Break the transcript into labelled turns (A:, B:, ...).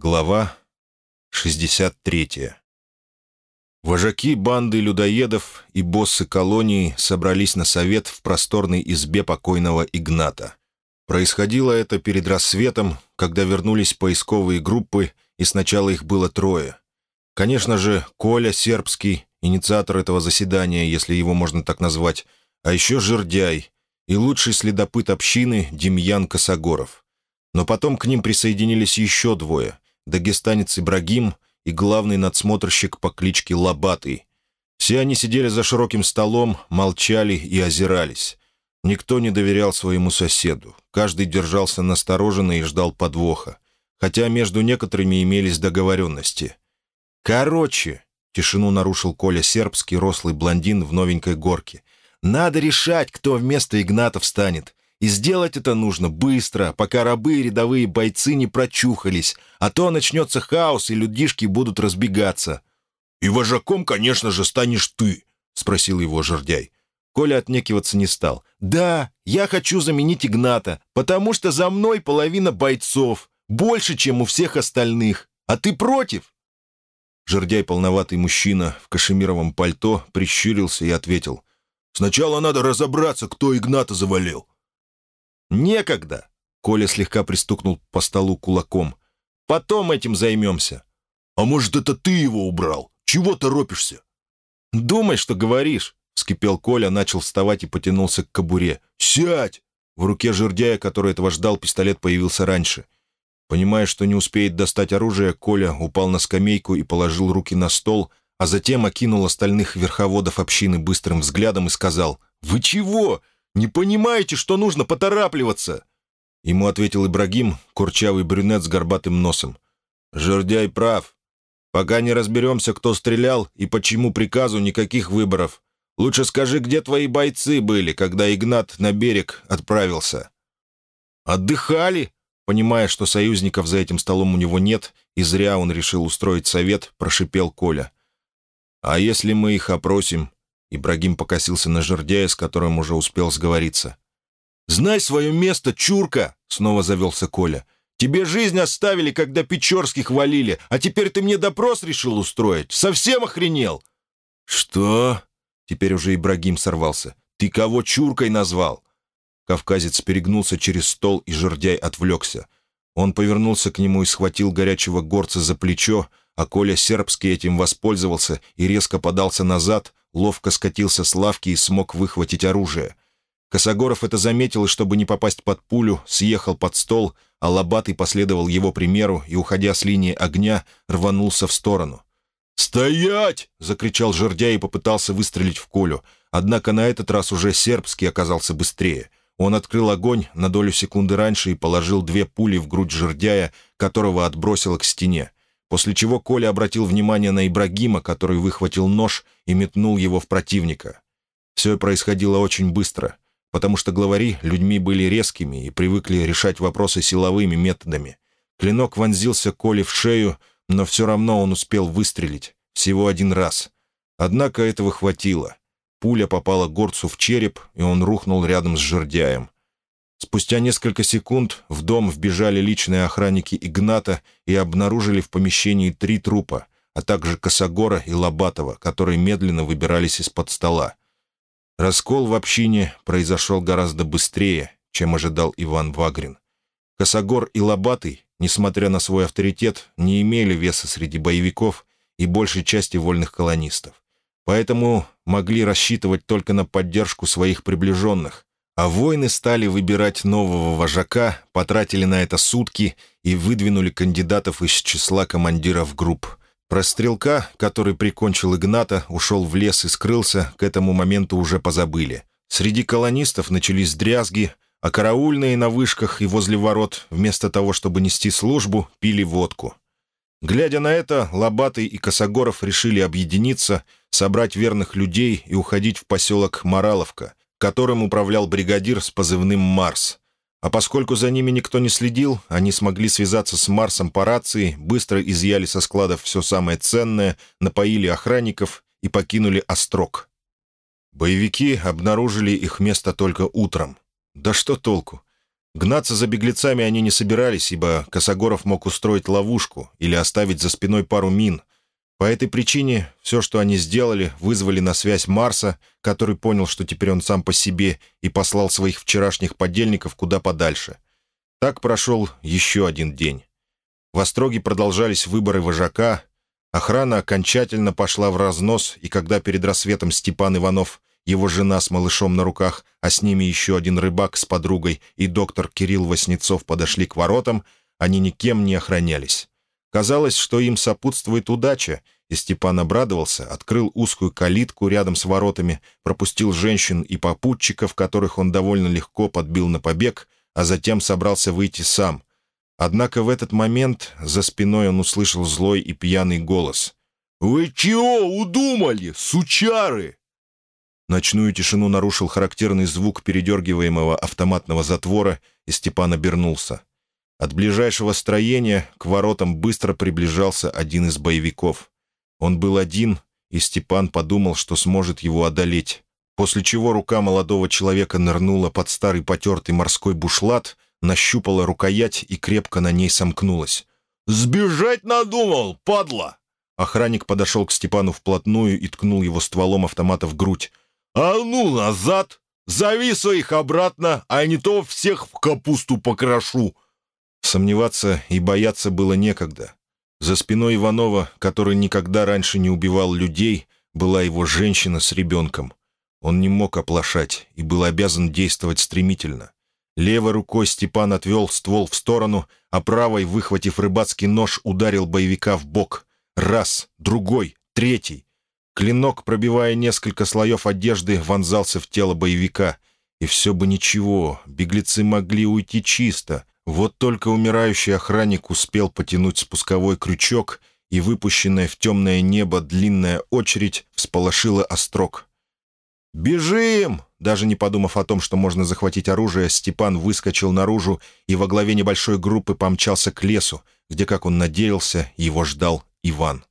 A: Глава 63 Вожаки банды людоедов и боссы колонии собрались на совет в просторной избе покойного Игната. Происходило это перед рассветом, когда вернулись поисковые группы, и сначала их было трое. Конечно же, Коля Сербский, инициатор этого заседания, если его можно так назвать, а еще Жердяй и лучший следопыт общины Демьян Косогоров. Но потом к ним присоединились еще двое — дагестанец Ибрагим и главный надсмотрщик по кличке Лобатый. Все они сидели за широким столом, молчали и озирались. Никто не доверял своему соседу. Каждый держался настороженно и ждал подвоха. Хотя между некоторыми имелись договоренности. «Короче», — тишину нарушил Коля Сербский, рослый блондин в новенькой горке, «надо решать, кто вместо Игната встанет. И сделать это нужно быстро, пока рабы и рядовые бойцы не прочухались, а то начнется хаос, и людишки будут разбегаться. «И вожаком, конечно же, станешь ты», — спросил его жердяй. Коля отнекиваться не стал. «Да, я хочу заменить Игната, потому что за мной половина бойцов, больше, чем у всех остальных. А ты против?» Жердяй, полноватый мужчина в кашемировом пальто, прищурился и ответил. «Сначала надо разобраться, кто Игната завалил. «Некогда!» — Коля слегка пристукнул по столу кулаком. «Потом этим займемся». «А может, это ты его убрал? Чего торопишься?» «Думай, что говоришь!» — вскипел Коля, начал вставать и потянулся к кобуре. «Сядь!» В руке жердяя, который этого ждал, пистолет появился раньше. Понимая, что не успеет достать оружие, Коля упал на скамейку и положил руки на стол, а затем окинул остальных верховодов общины быстрым взглядом и сказал «Вы чего? Не понимаете, что нужно поторапливаться?» Ему ответил Ибрагим, курчавый брюнет с горбатым носом. «Жердяй прав. Пока не разберемся, кто стрелял и почему приказу, никаких выборов. Лучше скажи, где твои бойцы были, когда Игнат на берег отправился?» «Отдыхали?» Понимая, что союзников за этим столом у него нет, и зря он решил устроить совет, прошипел Коля. «А если мы их опросим, Ибрагим покосился на жердяя, с которым уже успел сговориться. «Знай свое место, чурка!» — снова завелся Коля. «Тебе жизнь оставили, когда Печорских валили, а теперь ты мне допрос решил устроить. Совсем охренел?» «Что?» — теперь уже Ибрагим сорвался. «Ты кого чуркой назвал?» Кавказец перегнулся через стол, и жердяй отвлекся. Он повернулся к нему и схватил горячего горца за плечо, а Коля Сербский этим воспользовался и резко подался назад, ловко скатился с лавки и смог выхватить оружие. Косогоров это заметил, и чтобы не попасть под пулю, съехал под стол, а Лобатый последовал его примеру и, уходя с линии огня, рванулся в сторону. «Стоять!» — закричал жердя и попытался выстрелить в Колю. Однако на этот раз уже сербский оказался быстрее. Он открыл огонь на долю секунды раньше и положил две пули в грудь жердяя, которого отбросило к стене после чего Коля обратил внимание на Ибрагима, который выхватил нож и метнул его в противника. Все происходило очень быстро, потому что главари людьми были резкими и привыкли решать вопросы силовыми методами. Клинок вонзился Коле в шею, но все равно он успел выстрелить. Всего один раз. Однако этого хватило. Пуля попала горцу в череп, и он рухнул рядом с жердяем. Спустя несколько секунд в дом вбежали личные охранники Игната и обнаружили в помещении три трупа, а также Косогора и Лобатова, которые медленно выбирались из-под стола. Раскол в общине произошел гораздо быстрее, чем ожидал Иван Вагрин. Косогор и Лобатый, несмотря на свой авторитет, не имели веса среди боевиков и большей части вольных колонистов. Поэтому могли рассчитывать только на поддержку своих приближенных, а воины стали выбирать нового вожака, потратили на это сутки и выдвинули кандидатов из числа командиров групп. Про стрелка, который прикончил Игната, ушел в лес и скрылся, к этому моменту уже позабыли. Среди колонистов начались дрязги, а караульные на вышках и возле ворот, вместо того, чтобы нести службу, пили водку. Глядя на это, Лобатый и Косогоров решили объединиться, собрать верных людей и уходить в поселок Мораловка, которым управлял бригадир с позывным «Марс». А поскольку за ними никто не следил, они смогли связаться с Марсом по рации, быстро изъяли со складов все самое ценное, напоили охранников и покинули Острог. Боевики обнаружили их место только утром. Да что толку? Гнаться за беглецами они не собирались, ибо Косогоров мог устроить ловушку или оставить за спиной пару мин. По этой причине все, что они сделали, вызвали на связь Марса, который понял, что теперь он сам по себе, и послал своих вчерашних подельников куда подальше. Так прошел еще один день. В Остроге продолжались выборы вожака, охрана окончательно пошла в разнос, и когда перед рассветом Степан Иванов его жена с малышом на руках, а с ними еще один рыбак с подругой и доктор Кирилл Васнецов подошли к воротам, они никем не охранялись. Казалось, что им сопутствует удача, и Степан обрадовался, открыл узкую калитку рядом с воротами, пропустил женщин и попутчиков, которых он довольно легко подбил на побег, а затем собрался выйти сам. Однако в этот момент за спиной он услышал злой и пьяный голос. «Вы чего удумали, сучары?» Ночную тишину нарушил характерный звук передергиваемого автоматного затвора, и Степан обернулся. От ближайшего строения к воротам быстро приближался один из боевиков. Он был один, и Степан подумал, что сможет его одолеть. После чего рука молодого человека нырнула под старый потертый морской бушлат, нащупала рукоять и крепко на ней сомкнулась. «Сбежать надумал, падла!» Охранник подошел к Степану вплотную и ткнул его стволом автомата в грудь. «А ну, назад! Зови своих обратно, а не то всех в капусту покрошу!» Сомневаться и бояться было некогда. За спиной Иванова, который никогда раньше не убивал людей, была его женщина с ребенком. Он не мог оплошать и был обязан действовать стремительно. Левой рукой Степан отвел ствол в сторону, а правой, выхватив рыбацкий нож, ударил боевика в бок. Раз, другой, третий. Клинок, пробивая несколько слоев одежды, вонзался в тело боевика. И все бы ничего, беглецы могли уйти чисто. Вот только умирающий охранник успел потянуть спусковой крючок, и выпущенная в темное небо длинная очередь всполошила острог. «Бежим!» Даже не подумав о том, что можно захватить оружие, Степан выскочил наружу и во главе небольшой группы помчался к лесу, где, как он надеялся, его ждал Иван.